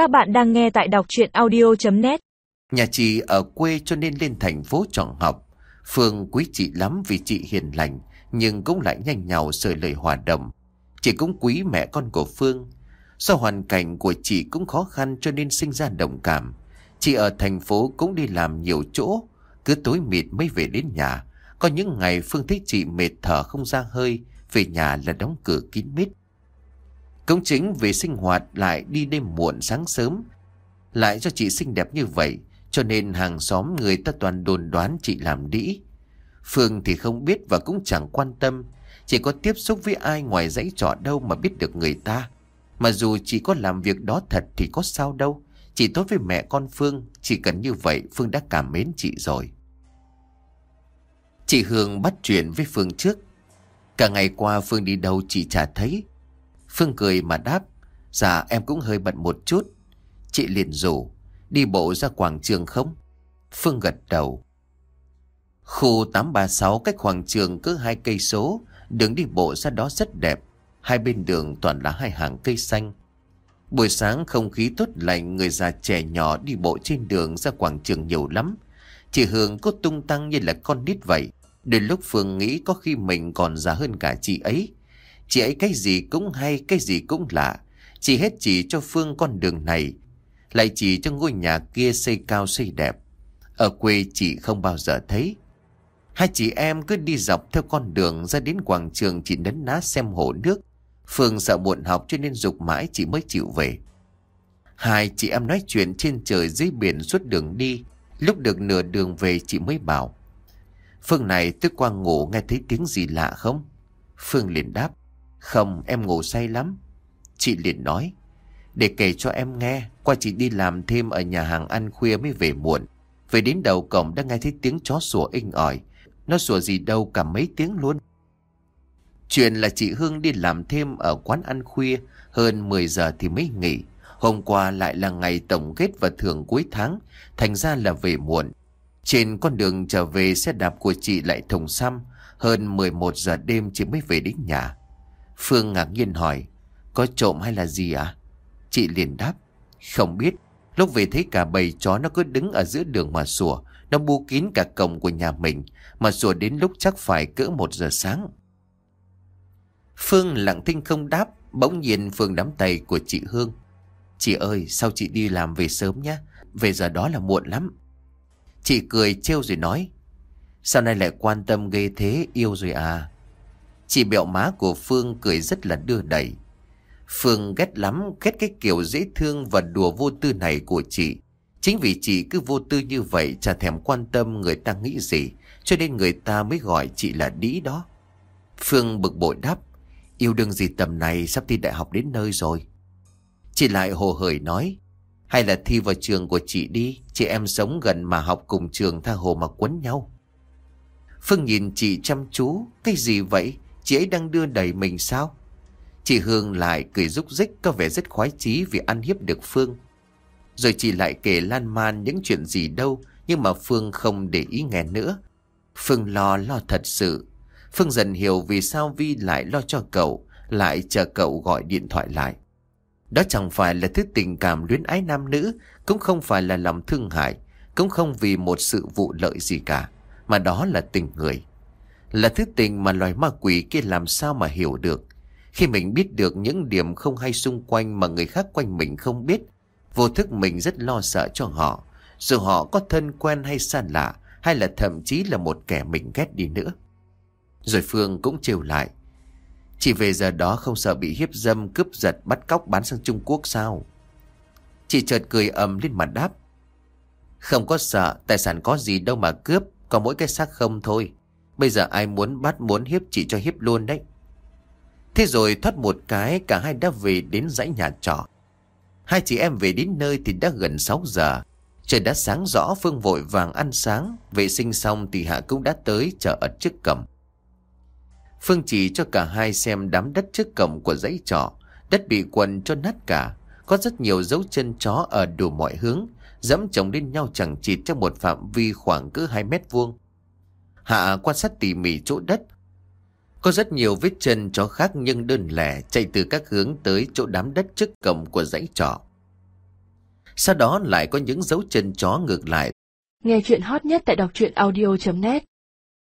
Các bạn đang nghe tại đọc chuyện audio.net Nhà chị ở quê cho nên lên thành phố chọn học. Phương quý chị lắm vì chị hiền lành, nhưng cũng lại nhanh nhào sợi lời hòa đồng. Chị cũng quý mẹ con của Phương. Do hoàn cảnh của chị cũng khó khăn cho nên sinh ra đồng cảm. Chị ở thành phố cũng đi làm nhiều chỗ, cứ tối mịt mới về đến nhà. Có những ngày Phương thấy chị mệt thở không ra hơi, về nhà là đóng cửa kín mít. Công chính về sinh hoạt lại đi đêm muộn sáng sớm. Lại cho chị xinh đẹp như vậy, cho nên hàng xóm người ta toàn đồn đoán chị làm đĩ. Phương thì không biết và cũng chẳng quan tâm. Chỉ có tiếp xúc với ai ngoài dãy trọ đâu mà biết được người ta. Mà dù chị có làm việc đó thật thì có sao đâu. Chỉ tốt với mẹ con Phương, chỉ cần như vậy Phương đã cảm mến chị rồi. Chị Hương bắt chuyện với Phương trước. Cả ngày qua Phương đi đâu chị chả thấy. Phương cười mà đáp. Dạ em cũng hơi bận một chút. Chị liền rủ. Đi bộ ra quảng trường không? Phương gật đầu. Khu 836 cách quảng trường cứ hai cây số. Đường đi bộ ra đó rất đẹp. Hai bên đường toàn là hai hàng cây xanh. Buổi sáng không khí tốt lành, người già trẻ nhỏ đi bộ trên đường ra quảng trường nhiều lắm. Chị Hương có tung tăng như là con nít vậy. Đến lúc Phương nghĩ có khi mình còn già hơn cả chị ấy. Chị ấy cái gì cũng hay, cái gì cũng lạ. Chị hết chỉ cho Phương con đường này. Lại chỉ cho ngôi nhà kia xây cao xây đẹp. Ở quê chị không bao giờ thấy. Hai chị em cứ đi dọc theo con đường ra đến quảng trường chị nấn ná xem hồ nước. Phương sợ muộn học cho nên dục mãi chị mới chịu về. Hai chị em nói chuyện trên trời dưới biển suốt đường đi. Lúc được nửa đường về chị mới bảo. Phương này tức qua ngủ nghe thấy tiếng gì lạ không? Phương liền đáp. Không, em ngủ say lắm. Chị liền nói. Để kể cho em nghe, qua chị đi làm thêm ở nhà hàng ăn khuya mới về muộn. Về đến đầu cổng đã nghe thấy tiếng chó sủa inh ỏi. Nó sủa gì đâu cả mấy tiếng luôn. Chuyện là chị Hương đi làm thêm ở quán ăn khuya, hơn 10 giờ thì mới nghỉ. Hôm qua lại là ngày tổng kết và thưởng cuối tháng, thành ra là về muộn. Trên con đường trở về xe đạp của chị lại thùng xăm, hơn 11 giờ đêm chị mới về đến nhà. Phương ngạc nhiên hỏi, có trộm hay là gì à? Chị liền đáp, không biết. Lúc về thấy cả bầy chó nó cứ đứng ở giữa đường mà sủa, nó bu kín cả cổng của nhà mình, mà sủa đến lúc chắc phải cỡ một giờ sáng. Phương lặng thinh không đáp, bỗng nhiên Phương nắm tay của chị Hương. Chị ơi, sao chị đi làm về sớm nhé? Về giờ đó là muộn lắm. Chị cười trêu rồi nói. Sao nay lại quan tâm ghê thế, yêu rồi à? Chị bẹo má của Phương cười rất là đưa đẩy. Phương ghét lắm, ghét cái kiểu dễ thương và đùa vô tư này của chị. Chính vì chị cứ vô tư như vậy chả thèm quan tâm người ta nghĩ gì, cho nên người ta mới gọi chị là đĩ đó. Phương bực bội đáp, yêu đương gì tầm này sắp thi đại học đến nơi rồi. Chị lại hồ hởi nói, hay là thi vào trường của chị đi, chị em sống gần mà học cùng trường tha hồ mà quấn nhau. Phương nhìn chị chăm chú, cái gì vậy? Chị ấy đang đưa đẩy mình sao? Chị Hương lại cười rúc rích có vẻ rất khoái chí vì ăn hiếp được Phương. Rồi chị lại kể lan man những chuyện gì đâu nhưng mà Phương không để ý nghe nữa. Phương lo lo thật sự. Phương dần hiểu vì sao Vi lại lo cho cậu, lại chờ cậu gọi điện thoại lại. Đó chẳng phải là thứ tình cảm luyến ái nam nữ, cũng không phải là lòng thương hại, cũng không vì một sự vụ lợi gì cả, mà đó là tình người. Là thứ tình mà loài ma quỷ kia làm sao mà hiểu được. Khi mình biết được những điểm không hay xung quanh mà người khác quanh mình không biết, vô thức mình rất lo sợ cho họ, dù họ có thân quen hay xa lạ, hay là thậm chí là một kẻ mình ghét đi nữa. Rồi Phương cũng trêu lại. Chỉ về giờ đó không sợ bị hiếp dâm, cướp giật, bắt cóc bán sang Trung Quốc sao? Chị chợt cười ầm lên mặt đáp. Không có sợ, tài sản có gì đâu mà cướp, có mỗi cái xác không thôi. Bây giờ ai muốn bắt muốn hiếp chỉ cho hiếp luôn đấy. Thế rồi thoát một cái, cả hai đã về đến dãy nhà trọ. Hai chị em về đến nơi thì đã gần 6 giờ. Trời đã sáng rõ, Phương vội vàng ăn sáng. Vệ sinh xong thì Hạ cũng đã tới chờ ở trước cổng. Phương chỉ cho cả hai xem đám đất trước cổng của dãy trọ. Đất bị quần cho nát cả. Có rất nhiều dấu chân chó ở đủ mọi hướng. Dẫm chồng lên nhau chẳng chịt trong một phạm vi khoảng cứ 2 mét vuông. Hạ quan sát tỉ mỉ chỗ đất. Có rất nhiều vết chân chó khác nhưng đơn lẻ chạy từ các hướng tới chỗ đám đất trước cổng của dãy trọ. Sau đó lại có những dấu chân chó ngược lại. Nghe chuyện hot nhất tại đọc truyện audio.net